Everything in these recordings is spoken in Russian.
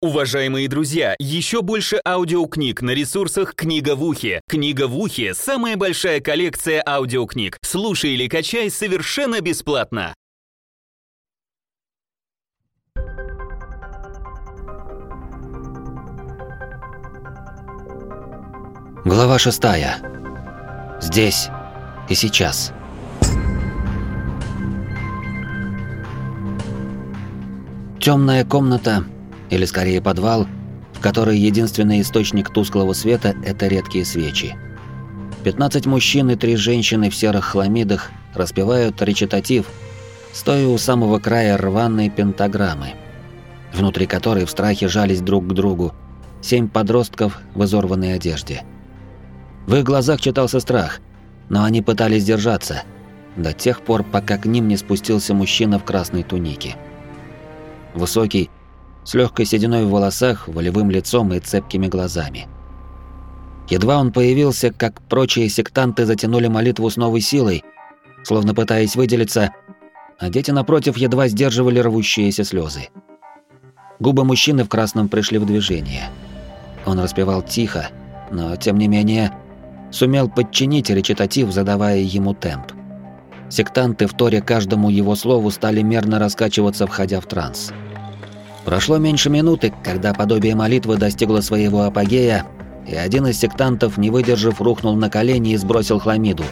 Уважаемые друзья, еще больше аудиокниг на ресурсах «Книга в ухе». «Книга в ухе» — самая большая коллекция аудиокниг. Слушай или качай совершенно бесплатно. Глава шестая. Здесь и сейчас. Темная комната или скорее подвал, в которой единственный источник тусклого света – это редкие свечи. 15 мужчин и 3 женщины в серых хламидах распевают речитатив, стоя у самого края рваной пентаграммы, внутри которой в страхе жались друг к другу семь подростков в изорванной одежде. В их глазах читался страх, но они пытались держаться до тех пор, пока к ним не спустился мужчина в красной тунике. Высокий, с легкой сединой в волосах, волевым лицом и цепкими глазами. Едва он появился, как прочие сектанты затянули молитву с новой силой, словно пытаясь выделиться, а дети напротив едва сдерживали рвущиеся слезы. Губы мужчины в красном пришли в движение. Он распевал тихо, но, тем не менее, сумел подчинить речитатив, задавая ему темп. Сектанты в торе каждому его слову стали мерно раскачиваться, входя в транс. Прошло меньше минуты, когда подобие молитвы достигло своего апогея, и один из сектантов, не выдержав, рухнул на колени и сбросил хламиду.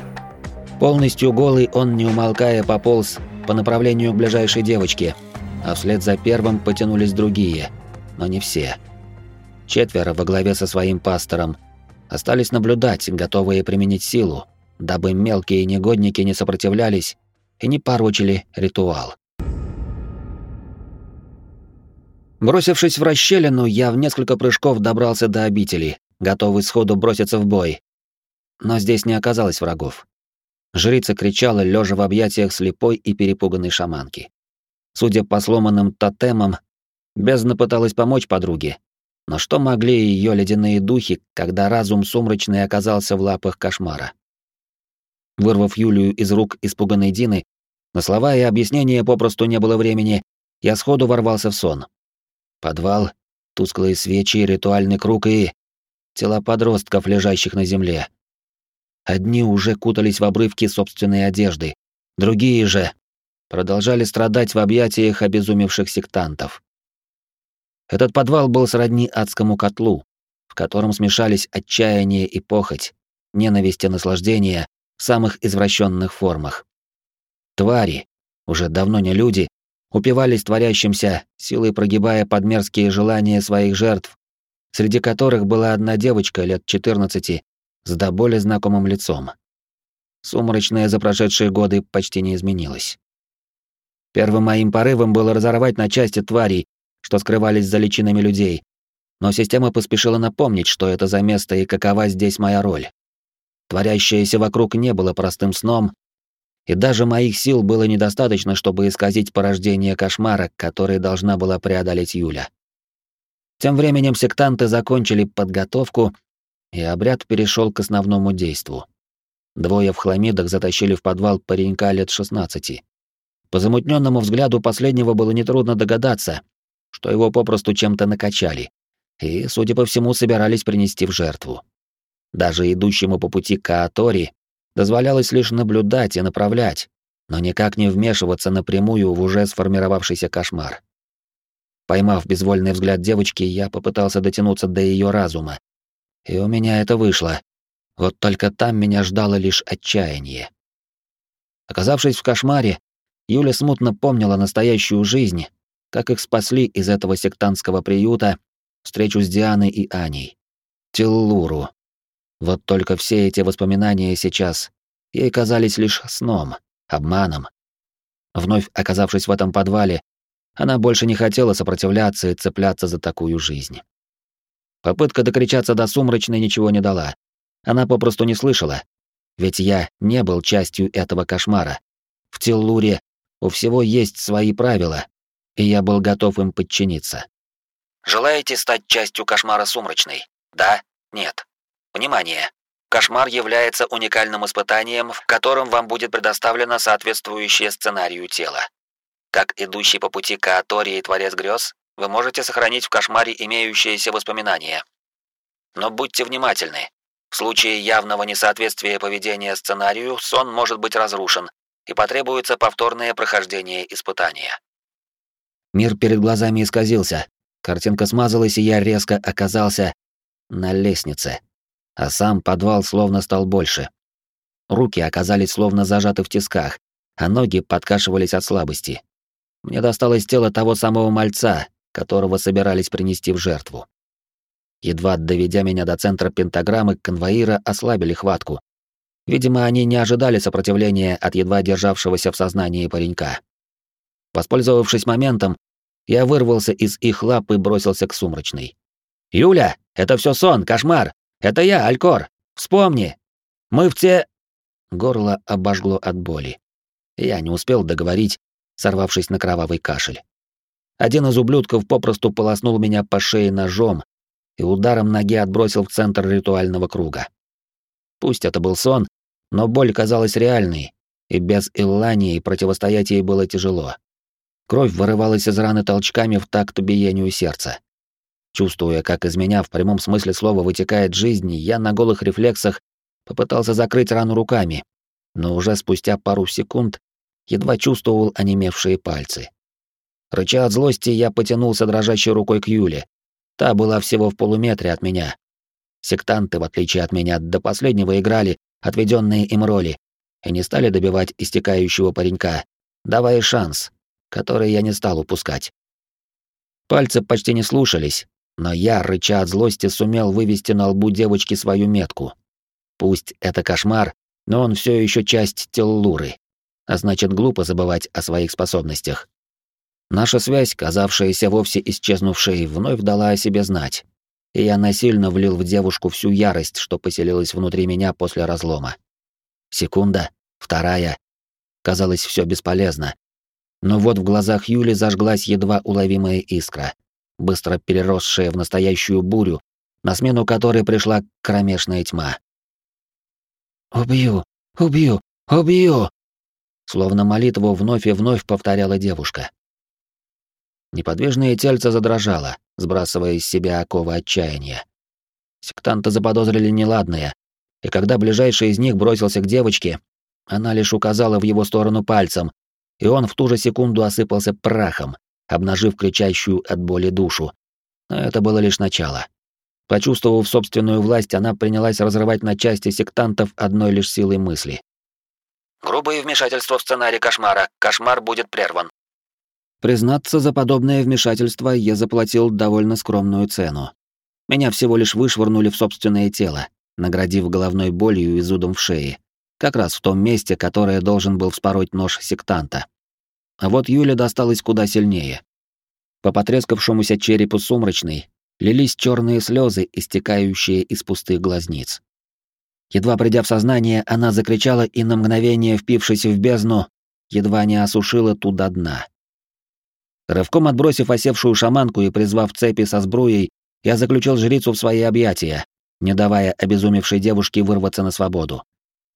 Полностью голый он, не умолкая, пополз по направлению к ближайшей девочке, а вслед за первым потянулись другие, но не все. Четверо во главе со своим пастором остались наблюдать, готовые применить силу, дабы мелкие негодники не сопротивлялись и не порочили ритуал. Бросившись в расщелину, я в несколько прыжков добрался до обители, готовый сходу броситься в бой. Но здесь не оказалось врагов. Жрица кричала, лежа в объятиях слепой и перепуганной шаманки. Судя по сломанным тотемам, бездна пыталась помочь подруге. Но что могли ее ледяные духи, когда разум сумрачный оказался в лапах кошмара? Вырвав Юлию из рук испуганной Дины, на слова и объяснения попросту не было времени, я сходу ворвался в сон. Подвал, тусклые свечи, ритуальный круг и... Тела подростков, лежащих на земле. Одни уже кутались в обрывки собственной одежды, другие же продолжали страдать в объятиях обезумевших сектантов. Этот подвал был сродни адскому котлу, в котором смешались отчаяние и похоть, ненависть и наслаждение в самых извращенных формах. Твари, уже давно не люди, упивались творящимся, силой прогибая подмерзкие желания своих жертв, среди которых была одна девочка лет 14 с до боли знакомым лицом. Сумрачное за прошедшие годы почти не изменилось. Первым моим порывом было разорвать на части тварей, что скрывались за личинами людей, но система поспешила напомнить, что это за место и какова здесь моя роль. Творящееся вокруг не было простым сном, и даже моих сил было недостаточно, чтобы исказить порождение кошмара, который должна была преодолеть Юля. Тем временем сектанты закончили подготовку, и обряд перешел к основному действу. Двое в хламидах затащили в подвал паренька лет 16. По замутненному взгляду последнего было нетрудно догадаться, что его попросту чем-то накачали, и, судя по всему, собирались принести в жертву. Даже идущему по пути Каатори дозволялось лишь наблюдать и направлять, но никак не вмешиваться напрямую в уже сформировавшийся кошмар. Поймав безвольный взгляд девочки, я попытался дотянуться до ее разума. И у меня это вышло. Вот только там меня ждало лишь отчаяние. Оказавшись в кошмаре, Юля смутно помнила настоящую жизнь, как их спасли из этого сектантского приюта, встречу с Дианой и Аней. Теллуру, вот только все эти воспоминания сейчас ей казались лишь сном, обманом. Вновь оказавшись в этом подвале, она больше не хотела сопротивляться и цепляться за такую жизнь. Попытка докричаться до сумрачной ничего не дала. Она попросту не слышала. Ведь я не был частью этого кошмара. В Теллуре у всего есть свои правила, и я был готов им подчиниться. Желаете стать частью кошмара сумрачной? Да? Нет? Внимание! Кошмар является уникальным испытанием, в котором вам будет предоставлено соответствующее сценарию тело. Как идущий по пути Каатории Творец Грёз, вы можете сохранить в кошмаре имеющиеся воспоминания. Но будьте внимательны. В случае явного несоответствия поведения сценарию, сон может быть разрушен, и потребуется повторное прохождение испытания. Мир перед глазами исказился. Картинка смазалась, и я резко оказался на лестнице. А сам подвал словно стал больше. Руки оказались словно зажаты в тисках, а ноги подкашивались от слабости. Мне досталось тело того самого мальца, которого собирались принести в жертву. Едва доведя меня до центра пентаграммы, конвоира ослабили хватку. Видимо, они не ожидали сопротивления от едва державшегося в сознании паренька. Воспользовавшись моментом, я вырвался из их лап и бросился к сумрачной. «Юля, это все сон, кошмар! Это я, Алькор! Вспомни! Мы в те...» Горло обожгло от боли. Я не успел договорить, сорвавшись на кровавый кашель. Один из ублюдков попросту полоснул меня по шее ножом и ударом ноги отбросил в центр ритуального круга. Пусть это был сон, но боль казалась реальной, и без Иллании противостоять ей было тяжело. Кровь вырывалась из раны толчками в такт биению сердца. Чувствуя, как из меня в прямом смысле слова вытекает жизнь, я на голых рефлексах попытался закрыть рану руками, но уже спустя пару секунд едва чувствовал онемевшие пальцы. Рыча от злости, я потянулся дрожащей рукой к Юле. Та была всего в полуметре от меня. Сектанты, в отличие от меня, до последнего играли отведенные им роли и не стали добивать истекающего паренька, давая шанс, который я не стал упускать. Пальцы почти не слушались, но я, рыча от злости, сумел вывести на лбу девочки свою метку. Пусть это кошмар, но он все еще часть Теллуры, а значит, глупо забывать о своих способностях. Наша связь, казавшаяся вовсе исчезнувшей, вновь дала о себе знать, и я насильно влил в девушку всю ярость, что поселилась внутри меня после разлома. Секунда, вторая. Казалось, все бесполезно. Но вот в глазах Юли зажглась едва уловимая искра, быстро переросшая в настоящую бурю, на смену которой пришла кромешная тьма. «Убью! Убью! Убью!» Словно молитву вновь и вновь повторяла девушка. Неподвижное тельце задрожало, сбрасывая из себя оковы отчаяния. Сектанты заподозрили неладное, и когда ближайший из них бросился к девочке, она лишь указала в его сторону пальцем, и он в ту же секунду осыпался прахом, обнажив кричащую от боли душу. Но это было лишь начало. Почувствовав собственную власть, она принялась разрывать на части сектантов одной лишь силой мысли. «Грубое вмешательство в сценарий кошмара. Кошмар будет прерван. Признаться, за подобное вмешательство я заплатил довольно скромную цену. Меня всего лишь вышвырнули в собственное тело, наградив головной болью и зудом в шее, как раз в том месте, которое должен был вспороть нож сектанта. А вот Юля досталась куда сильнее. По потрескавшемуся черепу сумрачной лились черные слезы, истекающие из пустых глазниц. Едва придя в сознание, она закричала и на мгновение, впившись в бездну, едва не осушила туда дна. Рывком отбросив осевшую шаманку и призвав цепи со сбруей, я заключил жрицу в свои объятия, не давая обезумевшей девушке вырваться на свободу.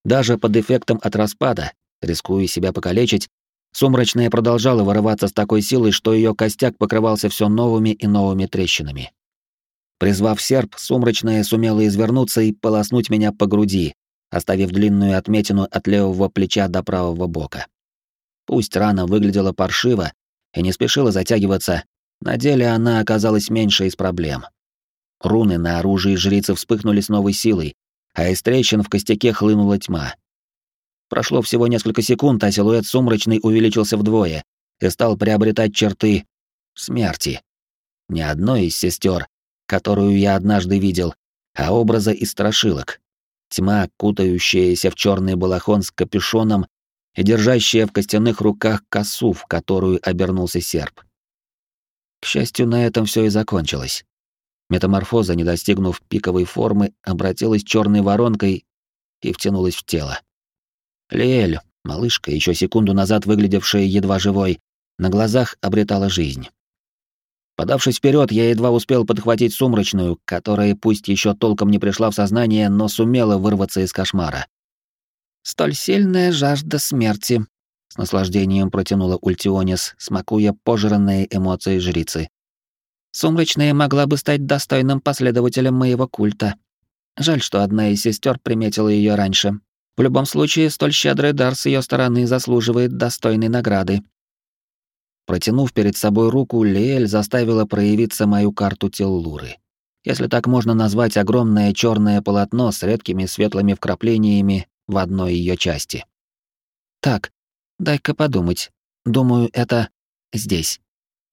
Даже под эффектом от распада, рискуя себя покалечить, сумрачная продолжала вырываться с такой силой, что ее костяк покрывался все новыми и новыми трещинами. Призвав серп, сумрачная сумела извернуться и полоснуть меня по груди, оставив длинную отметину от левого плеча до правого бока. Пусть рана выглядела паршиво, и не спешила затягиваться, на деле она оказалась меньше из проблем. Руны на оружии жрицы вспыхнули с новой силой, а из трещин в костяке хлынула тьма. Прошло всего несколько секунд, а силуэт сумрачный увеличился вдвое и стал приобретать черты смерти. Ни одной из сестер, которую я однажды видел, а образа из страшилок. Тьма, кутающаяся в черный балахон с капюшоном и держащая в костяных руках косу, в которую обернулся серп. К счастью, на этом все и закончилось. Метаморфоза, не достигнув пиковой формы, обратилась черной воронкой и втянулась в тело. Лиэль, малышка, еще секунду назад выглядевшая едва живой, на глазах обретала жизнь. Подавшись вперед, я едва успел подхватить сумрачную, которая пусть еще толком не пришла в сознание, но сумела вырваться из кошмара. Столь сильная жажда смерти, с наслаждением протянула Ультионис, смакуя пожранные эмоции жрицы. Сумрачная могла бы стать достойным последователем моего культа. Жаль, что одна из сестер приметила ее раньше. В любом случае, столь щедрый дар с ее стороны заслуживает достойной награды. Протянув перед собой руку, Лиэль заставила проявиться мою карту Теллуры. Если так можно назвать огромное черное полотно с редкими светлыми вкраплениями в одной ее части. Так, дай-ка подумать. Думаю, это здесь.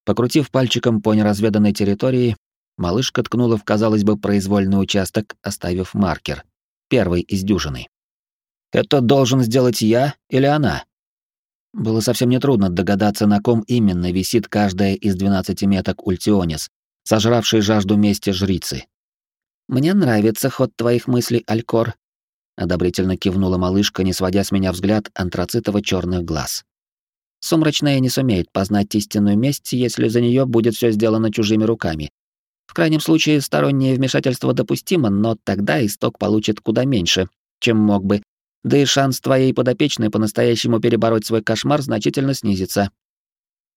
Покрутив пальчиком по неразведанной территории, малышка ткнула в, казалось бы, произвольный участок, оставив маркер. Первый из дюжины. «Это должен сделать я или она?» Было совсем нетрудно догадаться, на ком именно висит каждая из 12 меток Ультионис, сожравшей жажду мести жрицы. «Мне нравится ход твоих мыслей, Алькор», — одобрительно кивнула малышка, не сводя с меня взгляд антрацитово черных глаз. Сумрачная не сумеет познать истинную месть, если за нее будет все сделано чужими руками. В крайнем случае, стороннее вмешательство допустимо, но тогда исток получит куда меньше, чем мог бы, да и шанс твоей подопечной по-настоящему перебороть свой кошмар значительно снизится.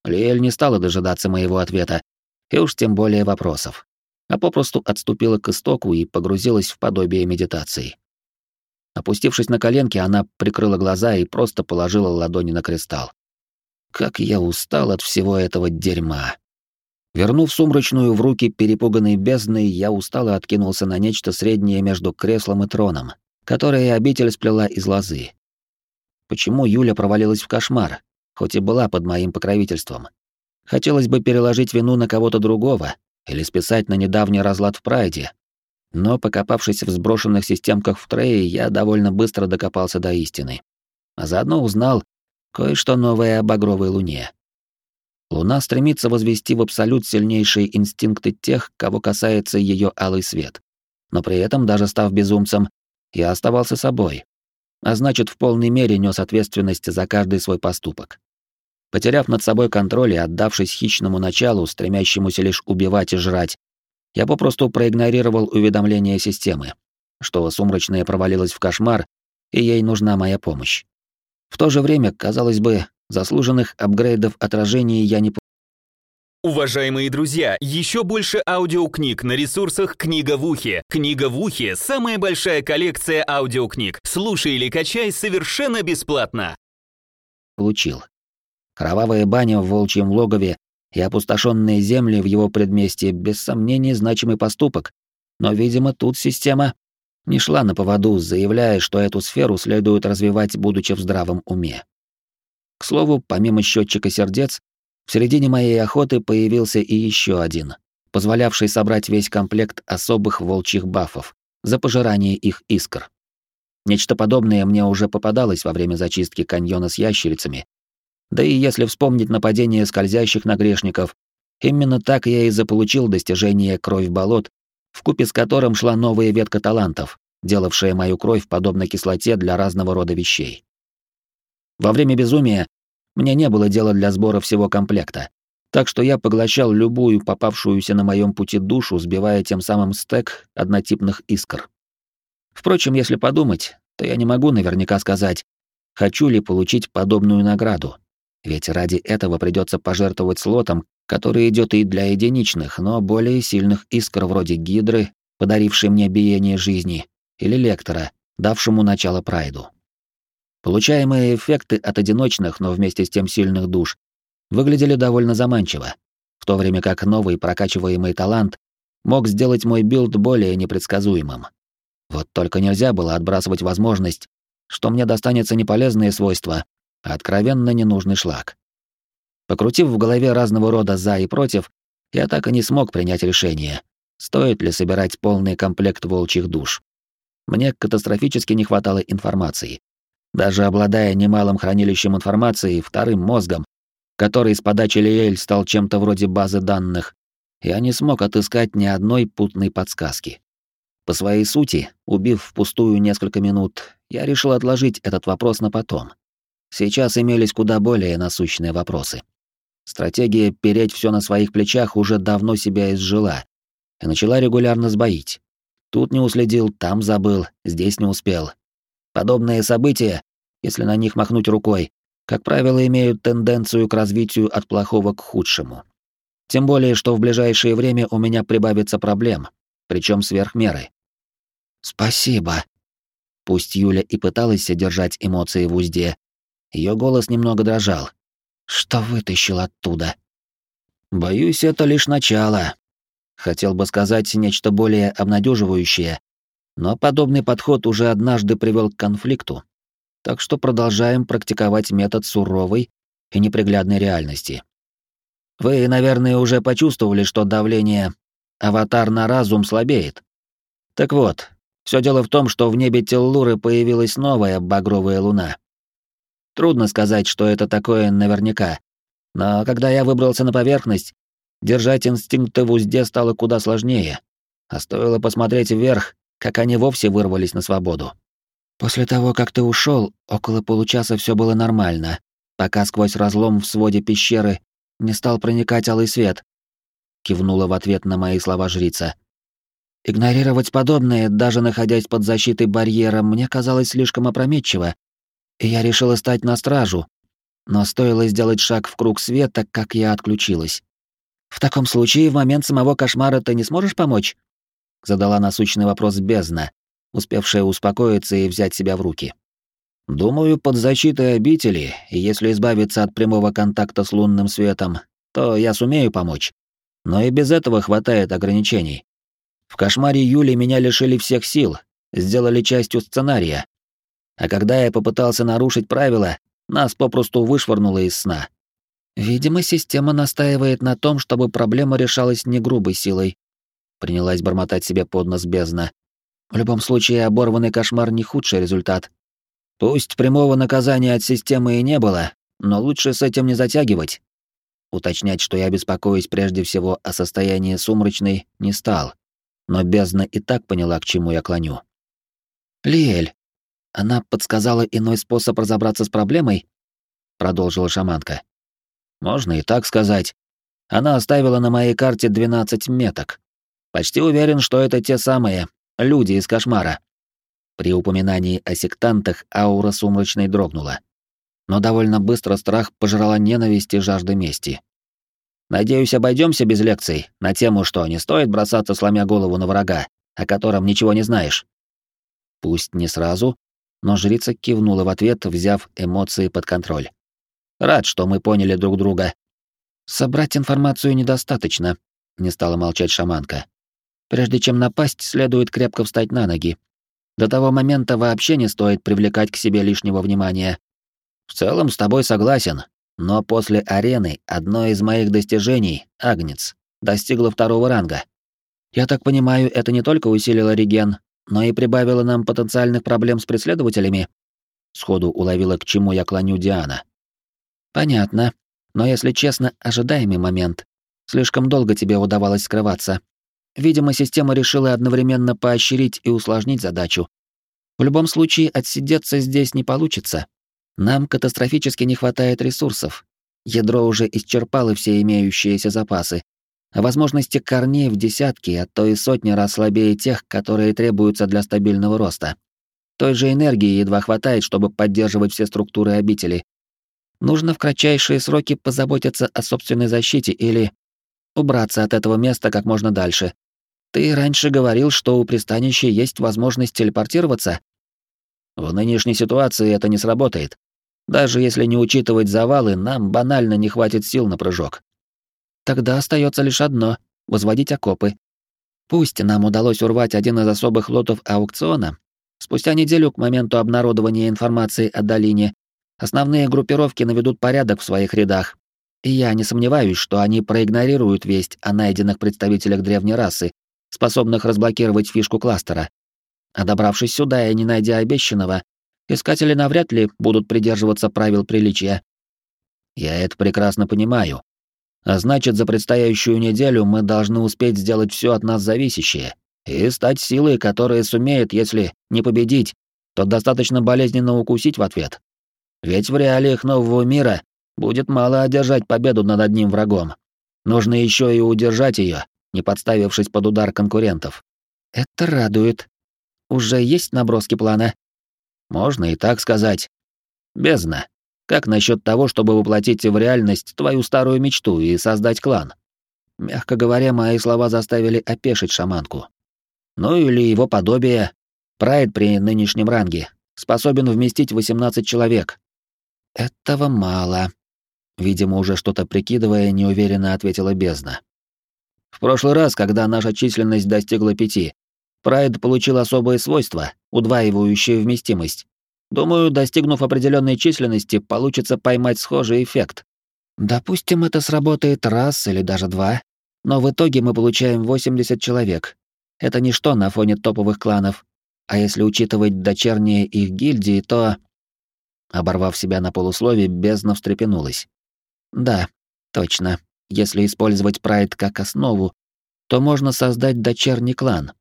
Лиэль не стала дожидаться моего ответа, и уж тем более вопросов, а попросту отступила к истоку и погрузилась в подобие медитации. Опустившись на коленки, она прикрыла глаза и просто положила ладони на кристалл. Как я устал от всего этого дерьма. Вернув сумрачную в руки перепуганной бездной, я устало откинулся на нечто среднее между креслом и троном, которое обитель сплела из лозы. Почему Юля провалилась в кошмар, хоть и была под моим покровительством? Хотелось бы переложить вину на кого-то другого или списать на недавний разлад в Прайде. Но, покопавшись в сброшенных системках в Трее, я довольно быстро докопался до истины. А заодно узнал, Кое-что новое об багровой луне. Луна стремится возвести в абсолют сильнейшие инстинкты тех, кого касается ее алый свет. Но при этом, даже став безумцем, я оставался собой. А значит, в полной мере нес ответственность за каждый свой поступок. Потеряв над собой контроль и отдавшись хищному началу, стремящемуся лишь убивать и жрать, я попросту проигнорировал уведомление системы, что сумрачная провалилась в кошмар, и ей нужна моя помощь. В то же время, казалось бы, заслуженных апгрейдов отражений я не Уважаемые друзья, еще больше аудиокниг на ресурсах «Книга в ухе». «Книга в ухе» — самая большая коллекция аудиокниг. Слушай или качай совершенно бесплатно. Получил. Кровавая баня в волчьем логове и опустошенные земли в его предместье без сомнения значимый поступок, но, видимо, тут система не шла на поводу, заявляя, что эту сферу следует развивать, будучи в здравом уме. К слову, помимо счетчика сердец, в середине моей охоты появился и еще один, позволявший собрать весь комплект особых волчьих бафов за пожирание их искр. Нечто подобное мне уже попадалось во время зачистки каньона с ящерицами. Да и если вспомнить нападение скользящих на грешников, именно так я и заполучил достижение «Кровь болот» вкупе с которым шла новая ветка талантов, делавшая мою кровь подобно кислоте для разного рода вещей. Во время безумия мне не было дела для сбора всего комплекта, так что я поглощал любую попавшуюся на моем пути душу, сбивая тем самым стек однотипных искр. Впрочем, если подумать, то я не могу наверняка сказать, хочу ли получить подобную награду, ведь ради этого придется пожертвовать слотом, который идет и для единичных, но более сильных искр вроде Гидры, подарившей мне биение жизни, или Лектора, давшему начало Прайду. Получаемые эффекты от одиночных, но вместе с тем сильных душ, выглядели довольно заманчиво, в то время как новый прокачиваемый талант мог сделать мой билд более непредсказуемым. Вот только нельзя было отбрасывать возможность, что мне достанется не полезные свойства, а откровенно ненужный шлак. Покрутив в голове разного рода «за» и «против», я так и не смог принять решение, стоит ли собирать полный комплект волчьих душ. Мне катастрофически не хватало информации. Даже обладая немалым хранилищем информации, вторым мозгом, который с подачи Лиэль стал чем-то вроде базы данных, я не смог отыскать ни одной путной подсказки. По своей сути, убив впустую несколько минут, я решил отложить этот вопрос на потом. Сейчас имелись куда более насущные вопросы. Стратегия переть все на своих плечах уже давно себя изжила и начала регулярно сбоить. Тут не уследил, там забыл, здесь не успел. Подобные события, если на них махнуть рукой, как правило, имеют тенденцию к развитию от плохого к худшему. Тем более, что в ближайшее время у меня прибавится проблем, причем сверх меры. Спасибо. Пусть Юля и пыталась содержать эмоции в узде, ее голос немного дрожал. Что вытащил оттуда? Боюсь, это лишь начало. Хотел бы сказать нечто более обнадеживающее, но подобный подход уже однажды привел к конфликту. Так что продолжаем практиковать метод суровой и неприглядной реальности. Вы, наверное, уже почувствовали, что давление аватар на разум слабеет. Так вот, все дело в том, что в небе Теллуры появилась новая багровая луна. Трудно сказать, что это такое наверняка. Но когда я выбрался на поверхность, держать инстинкты в узде стало куда сложнее. А стоило посмотреть вверх, как они вовсе вырвались на свободу. После того, как ты ушел, около получаса все было нормально, пока сквозь разлом в своде пещеры не стал проникать алый свет. Кивнула в ответ на мои слова жрица. Игнорировать подобное, даже находясь под защитой барьера, мне казалось слишком опрометчиво, и я решила стать на стражу, но стоило сделать шаг в круг света, как я отключилась. В таком случае в момент самого кошмара ты не сможешь помочь? Задала насущный вопрос бездна, успевшая успокоиться и взять себя в руки. Думаю, под защитой обители, и если избавиться от прямого контакта с лунным светом, то я сумею помочь. Но и без этого хватает ограничений. В кошмаре Юли меня лишили всех сил, сделали частью сценария. А когда я попытался нарушить правила, нас попросту вышвырнуло из сна. Видимо, система настаивает на том, чтобы проблема решалась не грубой силой, принялась бормотать себе под нос бездна. В любом случае, оборванный кошмар не худший результат. Пусть прямого наказания от системы и не было, но лучше с этим не затягивать. Уточнять, что я беспокоюсь прежде всего о состоянии сумрачной, не стал. Но бездна и так поняла, к чему я клоню. «Лиэль, она подсказала иной способ разобраться с проблемой?» Продолжила шаманка. «Можно и так сказать. Она оставила на моей карте 12 меток. Почти уверен, что это те самые люди из кошмара. При упоминании о сектантах аура сумрачной дрогнула. Но довольно быстро страх пожрала ненависть и жажда мести. Надеюсь, обойдемся без лекций на тему, что не стоит бросаться, сломя голову на врага, о котором ничего не знаешь. Пусть не сразу, но жрица кивнула в ответ, взяв эмоции под контроль. Рад, что мы поняли друг друга. Собрать информацию недостаточно, не стала молчать шаманка. Прежде чем напасть, следует крепко встать на ноги. До того момента вообще не стоит привлекать к себе лишнего внимания. В целом с тобой согласен, но после арены одно из моих достижений, Агнец, достигло второго ранга. Я так понимаю, это не только усилило реген, но и прибавило нам потенциальных проблем с преследователями. Сходу уловила, к чему я клоню Диана. Понятно, но если честно, ожидаемый момент. Слишком долго тебе удавалось скрываться. Видимо, система решила одновременно поощрить и усложнить задачу. В любом случае, отсидеться здесь не получится. Нам катастрофически не хватает ресурсов. Ядро уже исчерпало все имеющиеся запасы. А возможности корней в десятки, а то и сотни раз слабее тех, которые требуются для стабильного роста. Той же энергии едва хватает, чтобы поддерживать все структуры обители. Нужно в кратчайшие сроки позаботиться о собственной защите или убраться от этого места как можно дальше. Ты раньше говорил, что у пристанища есть возможность телепортироваться. В нынешней ситуации это не сработает. Даже если не учитывать завалы, нам банально не хватит сил на прыжок. Тогда остается лишь одно — возводить окопы. Пусть нам удалось урвать один из особых лотов аукциона, спустя неделю к моменту обнародования информации о долине основные группировки наведут порядок в своих рядах, и я не сомневаюсь, что они проигнорируют весть о найденных представителях древней расы, способных разблокировать фишку кластера. А добравшись сюда и не найдя обещанного, искатели навряд ли будут придерживаться правил приличия. Я это прекрасно понимаю. А значит, за предстоящую неделю мы должны успеть сделать все от нас зависящее и стать силой, которая сумеет, если не победить, то достаточно болезненно укусить в ответ. Ведь в реалиях нового мира будет мало одержать победу над одним врагом. Нужно еще и удержать ее, не подставившись под удар конкурентов. Это радует. Уже есть наброски плана? Можно и так сказать. Бездна. Как насчет того, чтобы воплотить в реальность твою старую мечту и создать клан? Мягко говоря, мои слова заставили опешить шаманку. Ну или его подобие. Прайд при нынешнем ранге способен вместить 18 человек. Этого мало. Видимо, уже что-то прикидывая, неуверенно ответила бездна. В прошлый раз, когда наша численность достигла пяти, Прайд получил особые свойства, удваивающие вместимость. Думаю, достигнув определенной численности, получится поймать схожий эффект. Допустим, это сработает раз или даже два, но в итоге мы получаем 80 человек. Это ничто на фоне топовых кланов. А если учитывать дочерние их гильдии, то... Оборвав себя на полуслове, бездна встрепенулась. Да, точно. Если использовать прайд как основу, то можно создать дочерний клан.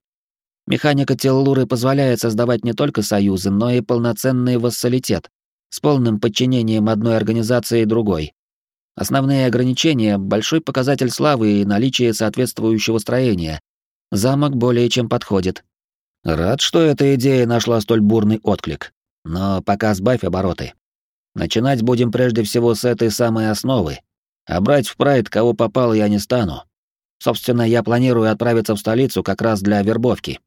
Механика Теллуры позволяет создавать не только союзы, но и полноценный вассалитет с полным подчинением одной организации другой. Основные ограничения — большой показатель славы и наличие соответствующего строения. Замок более чем подходит. Рад, что эта идея нашла столь бурный отклик. Но пока сбавь обороты. Начинать будем прежде всего с этой самой основы. А брать в прайд кого попало я не стану. Собственно, я планирую отправиться в столицу как раз для вербовки.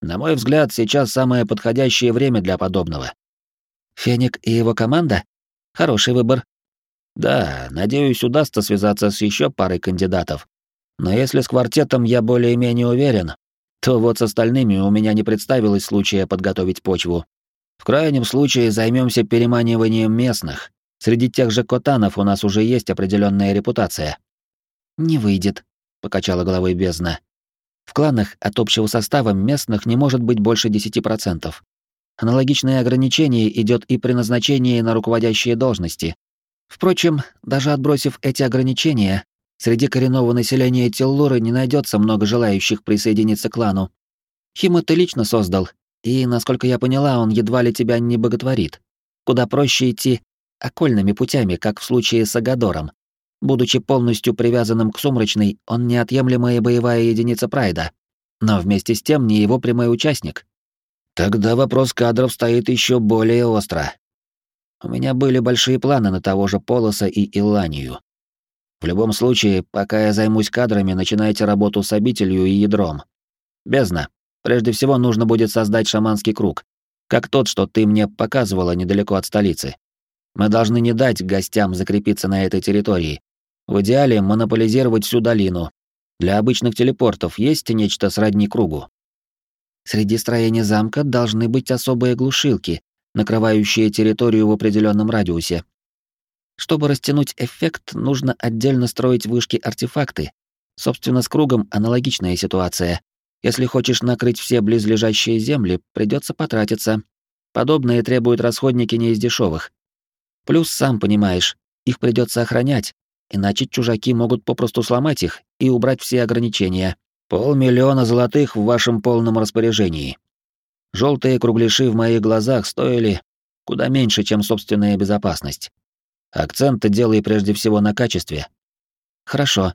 На мой взгляд, сейчас самое подходящее время для подобного. Феник и его команда? Хороший выбор. Да, надеюсь, удастся связаться с еще парой кандидатов. Но если с квартетом я более-менее уверен, то вот с остальными у меня не представилось случая подготовить почву. В крайнем случае займемся переманиванием местных. Среди тех же котанов у нас уже есть определенная репутация. Не выйдет, покачала головой бездна. В кланах от общего состава местных не может быть больше 10%. Аналогичное ограничение идет и при назначении на руководящие должности, Впрочем, даже отбросив эти ограничения, среди коренного населения Теллуры не найдется много желающих присоединиться к клану. Хима ты лично создал, и, насколько я поняла, он едва ли тебя не боготворит. Куда проще идти окольными путями, как в случае с Агадором. Будучи полностью привязанным к Сумрачной, он неотъемлемая боевая единица Прайда, но вместе с тем не его прямой участник. Тогда вопрос кадров стоит еще более остро. У меня были большие планы на того же Полоса и Илланию. В любом случае, пока я займусь кадрами, начинайте работу с обителью и ядром. Бездна. Прежде всего нужно будет создать шаманский круг, как тот, что ты мне показывала недалеко от столицы. Мы должны не дать гостям закрепиться на этой территории. В идеале монополизировать всю долину. Для обычных телепортов есть нечто сродни кругу. Среди строения замка должны быть особые глушилки, накрывающие территорию в определенном радиусе. Чтобы растянуть эффект, нужно отдельно строить вышки-артефакты. Собственно, с кругом аналогичная ситуация. Если хочешь накрыть все близлежащие земли, придется потратиться. Подобные требуют расходники не из дешевых. Плюс, сам понимаешь, их придется охранять, иначе чужаки могут попросту сломать их и убрать все ограничения. Полмиллиона золотых в вашем полном распоряжении. Желтые кругляши в моих глазах стоили куда меньше, чем собственная безопасность. Акцент ты делай прежде всего на качестве. Хорошо.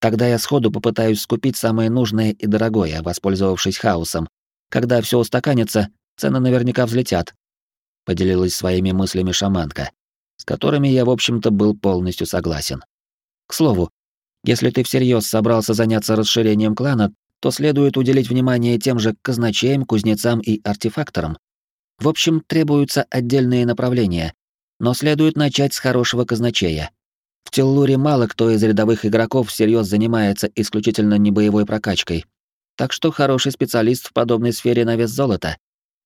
Тогда я сходу попытаюсь скупить самое нужное и дорогое, воспользовавшись хаосом. Когда все устаканится, цены наверняка взлетят. Поделилась своими мыслями шаманка, с которыми я, в общем-то, был полностью согласен. К слову, если ты всерьез собрался заняться расширением клана, то следует уделить внимание тем же казначеям, кузнецам и артефакторам. В общем, требуются отдельные направления, но следует начать с хорошего казначея. В Теллуре мало кто из рядовых игроков всерьез занимается исключительно небоевой прокачкой, так что хороший специалист в подобной сфере на вес золота.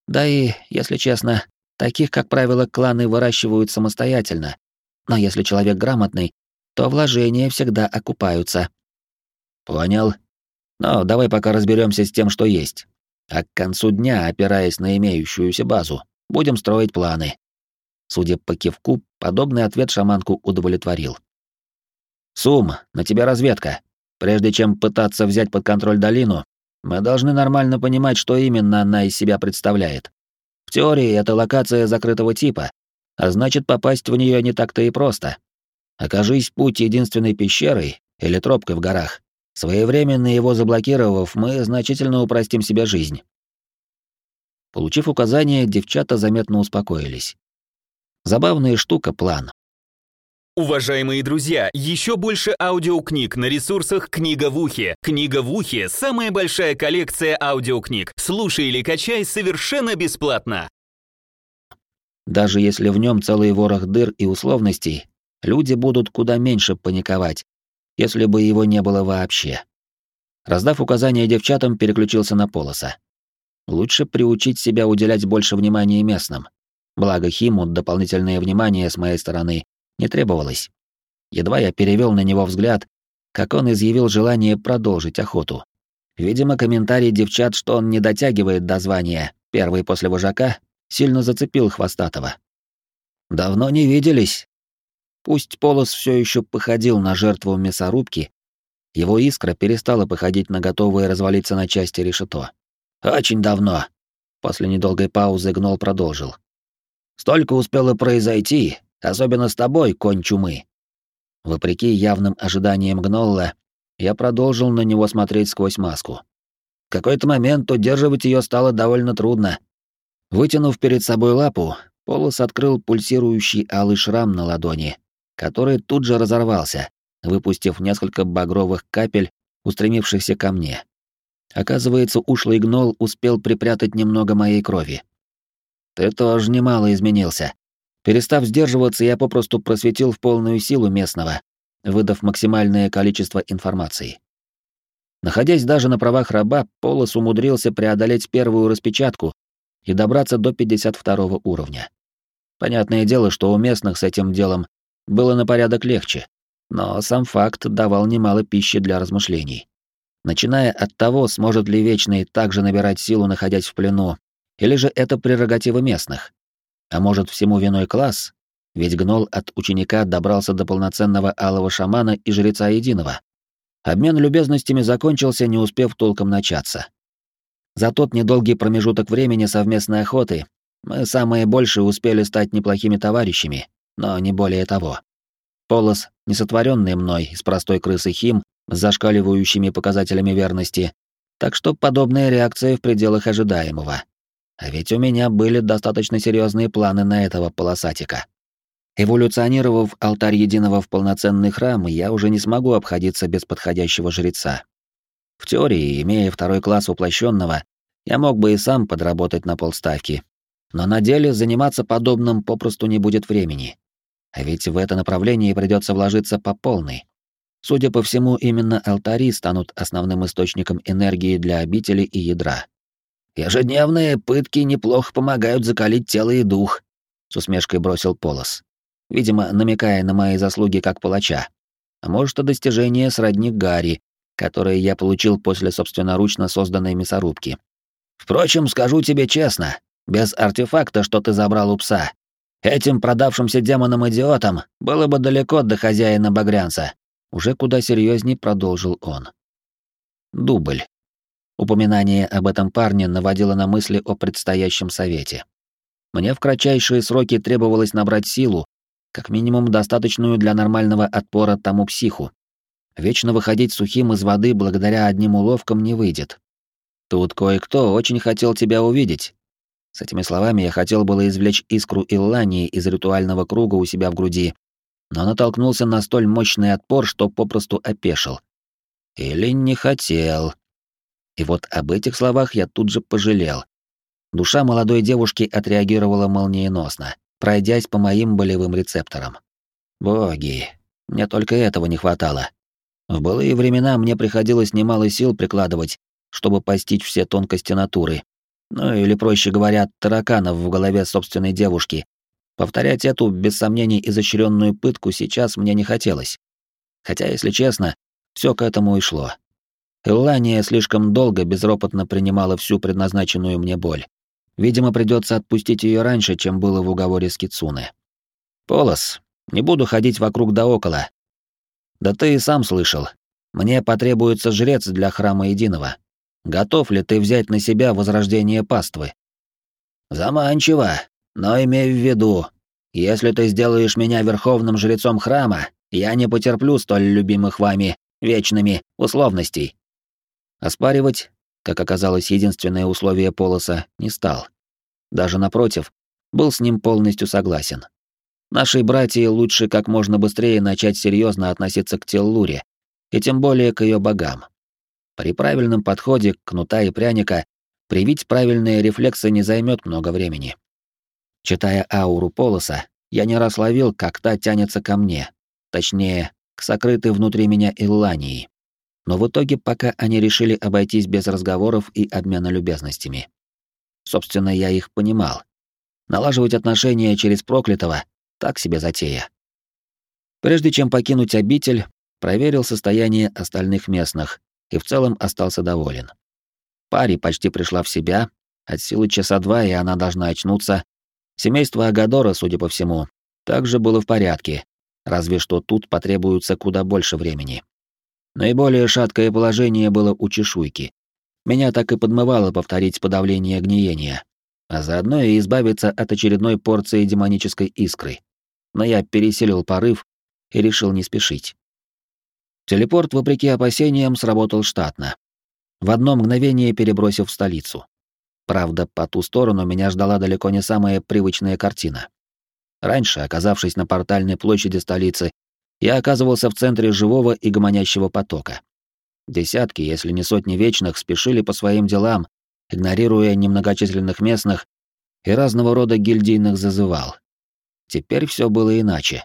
Да и, если честно, таких, как правило, кланы выращивают самостоятельно. Но если человек грамотный, то вложения всегда окупаются. Понял, но давай пока разберемся с тем, что есть. А к концу дня, опираясь на имеющуюся базу, будем строить планы. Судя по кивку, подобный ответ шаманку удовлетворил. «Сум, на тебя разведка. Прежде чем пытаться взять под контроль долину, мы должны нормально понимать, что именно она из себя представляет. В теории это локация закрытого типа, а значит, попасть в нее не так-то и просто. Окажись путь единственной пещерой или тропкой в горах, Своевременно его заблокировав, мы значительно упростим себе жизнь. Получив указание, девчата заметно успокоились. Забавная штука план. Уважаемые друзья, еще больше аудиокниг на ресурсах «Книга в ухе». «Книга в ухе» — самая большая коллекция аудиокниг. Слушай или качай совершенно бесплатно. Даже если в нем целый ворох дыр и условностей, люди будут куда меньше паниковать, если бы его не было вообще. Раздав указания девчатам, переключился на полоса. Лучше приучить себя уделять больше внимания местным. Благо Химу дополнительное внимание с моей стороны не требовалось. Едва я перевел на него взгляд, как он изъявил желание продолжить охоту. Видимо, комментарий девчат, что он не дотягивает до звания, первый после вожака, сильно зацепил Хвостатого. «Давно не виделись». Пусть Полос все еще походил на жертву мясорубки, его искра перестала походить на готовое развалиться на части решето. «Очень давно», — после недолгой паузы Гнол продолжил. «Столько успело произойти, Особенно с тобой, конь чумы. Вопреки явным ожиданиям Гнолла, я продолжил на него смотреть сквозь маску. В какой-то момент удерживать ее стало довольно трудно. Вытянув перед собой лапу, Полос открыл пульсирующий алый шрам на ладони, который тут же разорвался, выпустив несколько багровых капель, устремившихся ко мне. Оказывается, ушлый гнол успел припрятать немного моей крови. Ты тоже немало изменился. Перестав сдерживаться, я попросту просветил в полную силу местного, выдав максимальное количество информации. Находясь даже на правах раба, Полос умудрился преодолеть первую распечатку и добраться до 52 уровня. Понятное дело, что у местных с этим делом было на порядок легче, но сам факт давал немало пищи для размышлений. Начиная от того, сможет ли Вечный также набирать силу, находясь в плену, или же это прерогатива местных. А может, всему виной класс? Ведь гнол от ученика добрался до полноценного алого шамана и жреца единого. Обмен любезностями закончился, не успев толком начаться. За тот недолгий промежуток времени совместной охоты мы самые большие успели стать неплохими товарищами, но не более того. Полос, несотворенный мной из простой крысы Хим с зашкаливающими показателями верности, так что подобная реакция в пределах ожидаемого. А ведь у меня были достаточно серьезные планы на этого полосатика. Эволюционировав алтарь единого в полноценный храм, я уже не смогу обходиться без подходящего жреца. В теории, имея второй класс воплощенного, я мог бы и сам подработать на полставки. Но на деле заниматься подобным попросту не будет времени. А ведь в это направление придется вложиться по полной. Судя по всему, именно алтари станут основным источником энергии для обители и ядра. Ежедневные пытки неплохо помогают закалить тело и дух, с усмешкой бросил Полос, видимо, намекая на мои заслуги как палача. А может, и достижение сродни Гарри, которое я получил после собственноручно созданной мясорубки. Впрочем, скажу тебе честно, без артефакта, что ты забрал у пса, этим продавшимся демоном-идиотом было бы далеко до хозяина Багрянца. Уже куда серьезней продолжил он. Дубль. Упоминание об этом парне наводило на мысли о предстоящем совете. Мне в кратчайшие сроки требовалось набрать силу, как минимум достаточную для нормального отпора тому психу. Вечно выходить сухим из воды благодаря одним уловкам не выйдет. Тут кое-кто очень хотел тебя увидеть. С этими словами я хотел было извлечь искру Иллании из ритуального круга у себя в груди, но натолкнулся на столь мощный отпор, что попросту опешил. Или не хотел. И вот об этих словах я тут же пожалел. Душа молодой девушки отреагировала молниеносно, пройдясь по моим болевым рецепторам. Боги, мне только этого не хватало. В былые времена мне приходилось немало сил прикладывать, чтобы постичь все тонкости натуры. Ну или, проще говоря, тараканов в голове собственной девушки. Повторять эту, без сомнений, изощренную пытку сейчас мне не хотелось. Хотя, если честно, все к этому и шло. Эллания слишком долго безропотно принимала всю предназначенную мне боль. Видимо, придется отпустить ее раньше, чем было в уговоре с Кицуне. Полос, не буду ходить вокруг да около. Да ты и сам слышал. Мне потребуется жрец для храма единого. Готов ли ты взять на себя возрождение паствы? Заманчиво, но имей в виду, если ты сделаешь меня верховным жрецом храма, я не потерплю столь любимых вами вечными условностей. Оспаривать, как оказалось единственное условие Полоса, не стал. Даже напротив, был с ним полностью согласен. Нашей братье лучше как можно быстрее начать серьезно относиться к Теллуре, и тем более к ее богам. При правильном подходе к кнута и пряника привить правильные рефлексы не займет много времени. Читая ауру Полоса, я не раз ловил, как та тянется ко мне, точнее, к сокрытой внутри меня Иллании. Но в итоге пока они решили обойтись без разговоров и обмена любезностями. Собственно, я их понимал. Налаживать отношения через проклятого — так себе затея. Прежде чем покинуть обитель, проверил состояние остальных местных и в целом остался доволен. Пари почти пришла в себя, от силы часа два, и она должна очнуться. Семейство Агадора, судя по всему, также было в порядке, разве что тут потребуется куда больше времени. Наиболее шаткое положение было у чешуйки. Меня так и подмывало повторить подавление гниения, а заодно и избавиться от очередной порции демонической искры. Но я переселил порыв и решил не спешить. Телепорт, вопреки опасениям, сработал штатно. В одно мгновение перебросив в столицу. Правда, по ту сторону меня ждала далеко не самая привычная картина. Раньше, оказавшись на портальной площади столицы, я оказывался в центре живого и гомонящего потока. Десятки, если не сотни вечных, спешили по своим делам, игнорируя немногочисленных местных и разного рода гильдийных зазывал. Теперь все было иначе.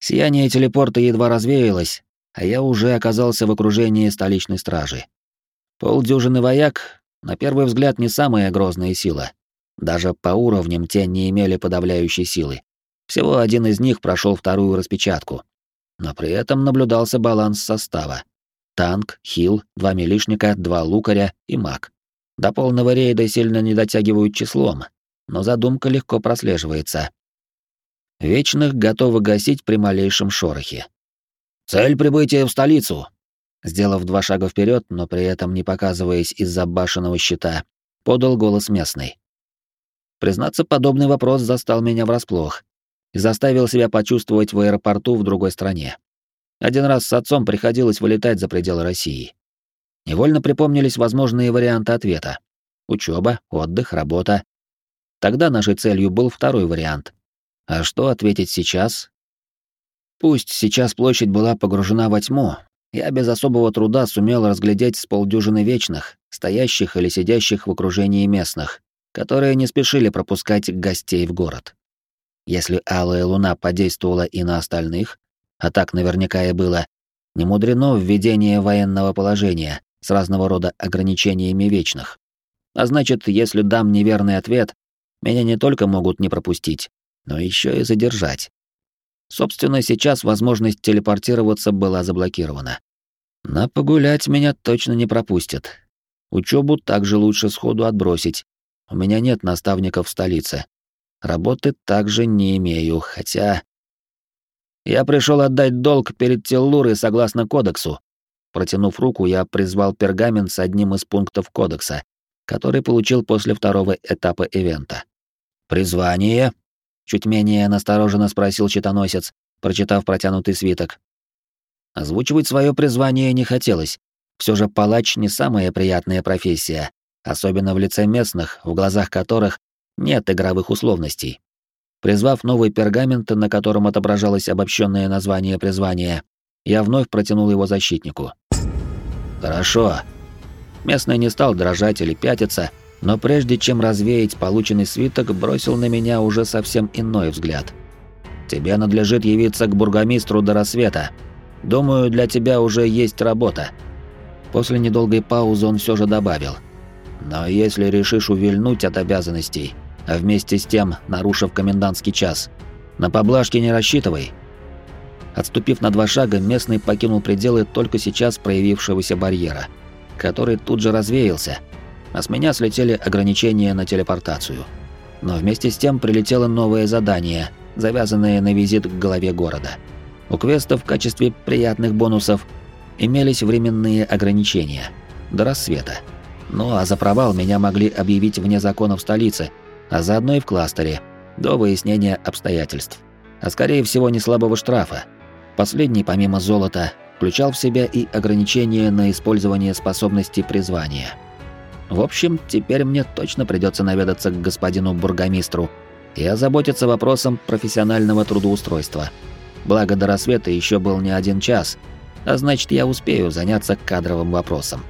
Сияние телепорта едва развеялось, а я уже оказался в окружении столичной стражи. Полдюжины вояк, на первый взгляд, не самая грозная сила. Даже по уровням те не имели подавляющей силы. Всего один из них прошел вторую распечатку. Но при этом наблюдался баланс состава. Танк, хил, два милишника, два лукаря и маг. До полного рейда сильно не дотягивают числом, но задумка легко прослеживается. Вечных готовы гасить при малейшем шорохе. «Цель прибытия в столицу!» Сделав два шага вперед, но при этом не показываясь из-за башенного щита, подал голос местный. Признаться, подобный вопрос застал меня врасплох и заставил себя почувствовать в аэропорту в другой стране. Один раз с отцом приходилось вылетать за пределы России. Невольно припомнились возможные варианты ответа. Учеба, отдых, работа. Тогда нашей целью был второй вариант. А что ответить сейчас, Пусть сейчас площадь была погружена во тьму, я без особого труда сумел разглядеть с полдюжины вечных, стоящих или сидящих в окружении местных, которые не спешили пропускать гостей в город. Если алая луна подействовала и на остальных, а так наверняка и было, не мудрено введение военного положения с разного рода ограничениями вечных. А значит, если дам неверный ответ, меня не только могут не пропустить, но еще и задержать. Собственно, сейчас возможность телепортироваться была заблокирована. На погулять меня точно не пропустят. Учебу также лучше сходу отбросить. У меня нет наставников в столице. Работы также не имею, хотя... Я пришел отдать долг перед Теллурой согласно кодексу. Протянув руку, я призвал пергамент с одним из пунктов кодекса, который получил после второго этапа ивента. «Призвание?» Чуть менее настороженно спросил читоносец, прочитав протянутый свиток. Озвучивать свое призвание не хотелось. Все же палач не самая приятная профессия, особенно в лице местных, в глазах которых нет игровых условностей. Призвав новый пергамент, на котором отображалось обобщенное название призвания, я вновь протянул его защитнику. «Хорошо». Местный не стал дрожать или пятиться, но прежде чем развеять полученный свиток, бросил на меня уже совсем иной взгляд. «Тебе надлежит явиться к бургомистру до рассвета. Думаю, для тебя уже есть работа». После недолгой паузы он все же добавил. «Но если решишь увильнуть от обязанностей, а вместе с тем, нарушив комендантский час, на поблажки не рассчитывай». Отступив на два шага, местный покинул пределы только сейчас проявившегося барьера, который тут же развеялся, а с меня слетели ограничения на телепортацию. Но вместе с тем прилетело новое задание, завязанное на визит к главе города. У квеста в качестве приятных бонусов имелись временные ограничения до рассвета. Ну а за провал меня могли объявить вне законов столицы, а заодно и в кластере, до выяснения обстоятельств. А скорее всего не слабого штрафа. Последний, помимо золота, включал в себя и ограничения на использование способности призвания – в общем, теперь мне точно придется наведаться к господину бургомистру и озаботиться вопросом профессионального трудоустройства. Благо до рассвета еще был не один час, а значит я успею заняться кадровым вопросом.